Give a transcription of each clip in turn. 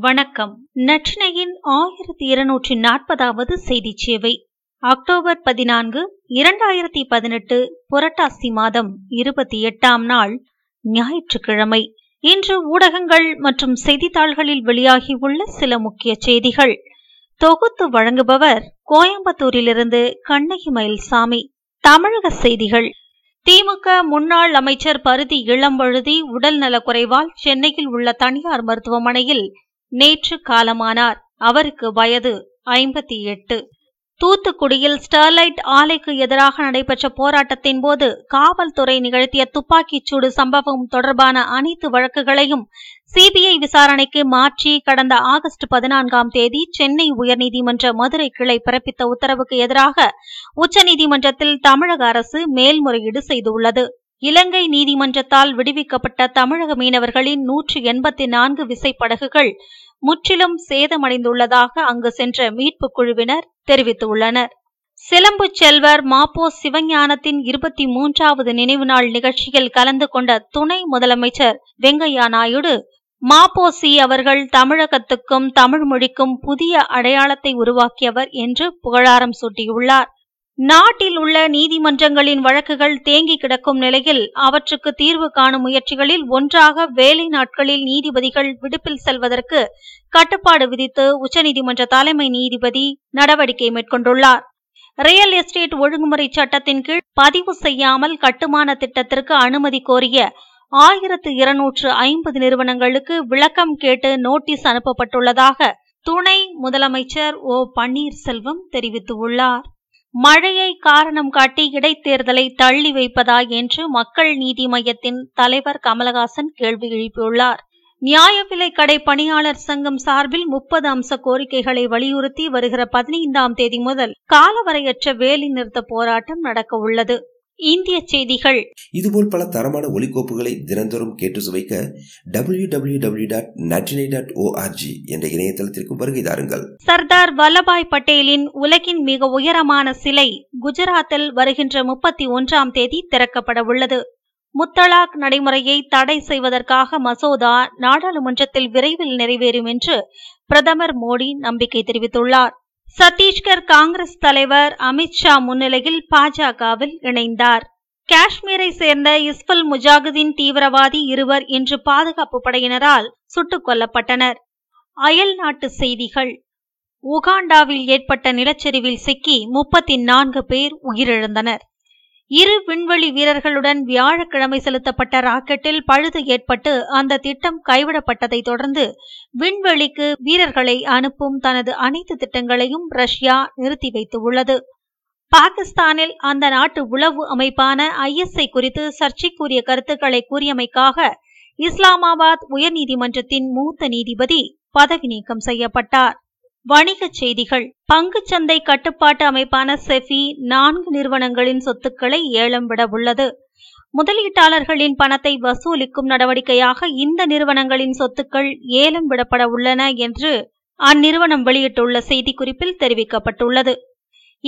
வணக்கம். நற்றினையின் ஆயிரத்தி இருநூற்றி நாற்பதாவது செய்தி சேவை. அக்டோபர் பதினான்கு இரண்டாயிரத்தி பதினெட்டு புரட்டாசி மாதம் இருபத்தி எட்டாம் நாள் ஞாயிற்றுக்கிழமை. இன்று ஊடகங்கள் மற்றும் செய்தித்தாள்களில் வெளியாகியுள்ள சில முக்கிய செய்திகள். தொகுத்து வழங்குபவர் கோயம்புத்தூரிலிருந்து கண்ணகி மயில்சாமி தமிழக செய்திகள். திமுக முன்னாள் அமைச்சர் பருதி இளம்பழுதி உடல் நலக்குறைவால் சென்னையில் உள்ள தனியார் மருத்துவமனையில் நேற்று காலமானார். அவருக்கு வயது ஐம்பத்தி எட்டு. தூத்துக்குடியில் ஸ்டெர்லைட் ஆலைக்கு எதிராக நடைபெற்ற போராட்டத்தின் போது காவல்துறை நிகழ்த்திய துப்பாக்கிச் சூடு சம்பவம் தொடர்பான அனைத்து வழக்குகளையும் சிபிஐ விசாரணைக்கு மாற்றி கடந்த ஆகஸ்ட் பதினான்காம் தேதி சென்னை உயர்நீதிமன்ற மதுரை கிளை பிறப்பித்த உத்தரவுக்கு எதிராக உச்சநீதிமன்றத்தில் தமிழக அரசு மேல்முறையீடு செய்துள்ளது. இலங்கை நீதிமன்றத்தால் விடுவிக்கப்பட்ட தமிழக மீனவர்களின் நூற்று எண்பத்தி நான்கு விசைப்படகுகள் முற்றிலும் சேதமடைந்துள்ளதாக அங்கு சென்ற மீட்புக் குழுவினர் தெரிவித்துள்ளனர். சிலம்பு செல்வர் மாப்போ சிவஞானத்தின் இருபத்தி மூன்றாவது நினைவு நாள் நிகழ்ச்சியில் கலந்து கொண்ட துணை முதலமைச்சர் வெங்கையா நாயுடு மாப்போசி அவர்கள் தமிழகத்துக்கும் தமிழ் மொழிக்கும் புதிய அடையாளத்தை உருவாக்கியவர் என்று புகழாரம் சூட்டியுள்ளார். நாட்டில் உள்ள நீதிமன்றங்களின் வழக்குகள் தேங்கி கிடக்கும் நிலையில் அவற்றுக்கு தீர்வு காணும் முயற்சிகளில் ஒன்றாக வேலை நாட்களில் நீதிபதிகள் விடுப்பில் செல்வதற்கு கட்டுப்பாடு விதித்து உச்சநீதிமன்ற தலைமை நீதிபதி நடவடிக்கை மேற்கொண்டுள்ளார். ரியல் எஸ்டேட் ஒழுங்குமுறை சட்டத்தின் கீழ் பதிவு செய்யாமல் கட்டுமான திட்டத்திற்கு அனுமதி கோரிய ஆயிரத்து இருநூற்று ஐம்பது நிறுவனங்களுக்கு விளக்கம் கேட்டு நோட்டீஸ் அனுப்பப்பட்டுள்ளதாக துணை முதலமைச்சர் ஓ பன்னீர்செல்வம் தெரிவித்துள்ளார். மழையை காரணம் காட்டி இடைத்தேர்தலை தள்ளி வைப்பதா என்று மக்கள் நீதி மையத்தின் தலைவர் கமலஹாசன் கேள்வி எழுப்பியுள்ளார். நியாய விலை கடை பணியாளர் சங்கம் சார்பில் முப்பது அம்ச கோரிக்கைகளை வலியுறுத்தி வருகிற பதினைந்தாம் தேதி முதல் காலவரையற்ற வேலை நிறுத்த போராட்டம் நடக்க உள்ளது இந்திய செய்திகள். இதுபோல் பல தரமான ஒலிக்கோப்புகளை தினந்தோறும் கேட்டு சுவைக்க W W W dot Natrinai dot ORG என்ற இணையதளத்திற்கு வருகை தாருங்கள். சர்தார் வல்லபாய் பட்டேலின் உலகின் மிக உயரமான சிலை குஜராத்தில் வருகின்ற முப்பத்தி ஒன்றாம் தேதி திறக்கப்பட உள்ளது. முத்தலாக் நடைமுறையை தடை செய்வதற்காக மசோதா நாடாளுமன்றத்தில் விரைவில் நிறைவேறும் என்று பிரதமர் மோடி நம்பிக்கை தெரிவித்துள்ளார். சத்தீஸ்கர் காங்கிரஸ் தலைவர் அமித்ஷா முன்னிலையில் பாஜகவில் இணைந்தார். காஷ்மீரை சேர்ந்த இஸ்புல் முஜாகுதீன் தீவிரவாதி இருவர் இன்று பாதுகாப்பு படையினரால் சுட்டுக் கொல்லப்பட்டனர். அயல் நாட்டு செய்திகள். உகாண்டாவில் ஏற்பட்ட நிலச்சரிவில் சிக்கி முப்பத்தி நான்கு பேர் உயிரிழந்தனர். இரு விண்வெளி வீரர்களுடன் வியாழக்கிழமை செலுத்தப்பட்ட ராக்கெட்டில் பழுது ஏற்பட்டு அந்த திட்டம் கைவிடப்பட்டதை தொடர்ந்து விண்வெளிக்கு வீரர்களை அனுப்பும் தனது அனைத்து திட்டங்களையும் ரஷ்யா நிறுத்தி வைத்துள்ளது. பாகிஸ்தானில் அந்த நாட்டு உளவு அமைப்பான ஐஎஸ்ஐ குறித்து சர்ச்சைக்குரிய கருத்துக்களை கூறியமைக்காக இஸ்லாமாபாத் உயர்நீதிமன்றத்தின் மூத்த நீதிபதி பதவி நீக்கம் செய்யப்பட்டார். வணிகச் செய்திகள். பங்குச்சந்தை கட்டுப்பாட்டு அமைப்பான செஃபி நான்கு நிறுவனங்களின் சொத்துக்களை ஏலம் விட உள்ளது. முதலீட்டாளர்களின் பணத்தை வசூலிக்கும் நடவடிக்கையாக இந்த நிறுவனங்களின் சொத்துக்கள் ஏலம் விடப்பட உள்ளன என்று அந்நிறுவனம் வெளியிட்டுள்ள செய்திக்குறிப்பில் தெரிவிக்கப்பட்டுள்ளது.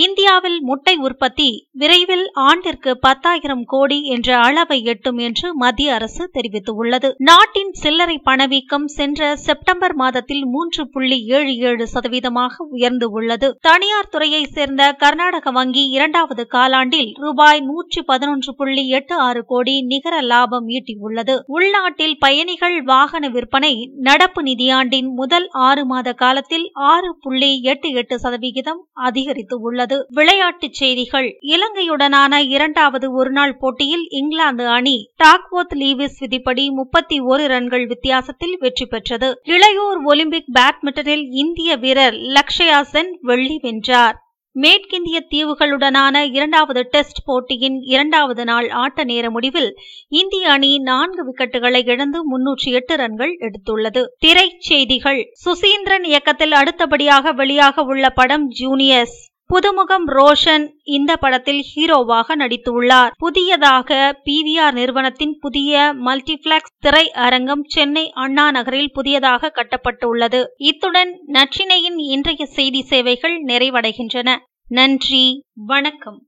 இந்தியாவில் முட்டை உற்பத்தி விரைவில் ஆண்டிற்கு பத்தாயிரம் கோடி என்ற அளவை எட்டும் என்று மத்திய அரசு தெரிவித்துள்ளது. நாட்டின் சில்லறை பணவீக்கம் சென்ற செப்டம்பர் மாதத்தில் மூன்று புள்ளி ஏழு ஏழு சதவீதமாக உயர்ந்து உள்ளது. தனியார் துறையை சேர்ந்த கர்நாடக வங்கி இரண்டாவது காலாண்டில் ரூபாய் நூற்றி பதினொன்று புள்ளி எட்டு ஆறு கோடி நிகர லாபம் ஈட்டியுள்ளது. உள்நாட்டில் பயணிகள் வாகன விற்பனை நடப்பு நிதியாண்டின் முதல் ஆறு மாத காலத்தில் ஆறு புள்ளி எட்டு எட்டு சதவிகிதம் அதிகரித்து உள்ளது உள்ளது விளையாட்டுச் செய்திகள். இலங்கையுடனான இரண்டாவது ஒருநாள் போட்டியில் இங்கிலாந்து அணி டாக்வோத் லீவிஸ் விதிப்படி முப்பத்தி ஒரு ரன்கள் வித்தியாசத்தில் வெற்றி பெற்றது. இளையோர் ஒலிம்பிக் பேட்மிண்டனில் இந்திய வீரர் லக்ஷயா சென் வெள்ளி வென்றார். மேற்கிந்திய தீவுகளுடனான இரண்டாவது டெஸ்ட் போட்டியின் இரண்டாவது நாள் ஆட்ட நேர முடிவில் இந்திய அணி நான்கு விக்கெட்டுகளை இழந்து முன்னூற்றி எட்டு ரன்கள் எடுத்துள்ளது. திரைச்செய்திகள் சுசீந்திரன் இயக்கத்தில் அடுத்தபடியாக வெளியாக உள்ள படம் ஜூனியர்ஸ். புதுமுகம் ரோஷன் இந்த படத்தில் ஹீரோவாக நடித்துள்ளார். புதியதாக பிவிஆர் நிறுவனத்தின் புதிய மல்டிபிளெக்ஸ் திரை அரங்கம் சென்னை அண்ணா நகரில் புதியதாக கட்டப்பட்டுள்ளது. இத்துடன் நற்றினையின் இன்றைய செய்தி சேவைகள் நிறைவடைகின்றன. நன்றி வணக்கம்.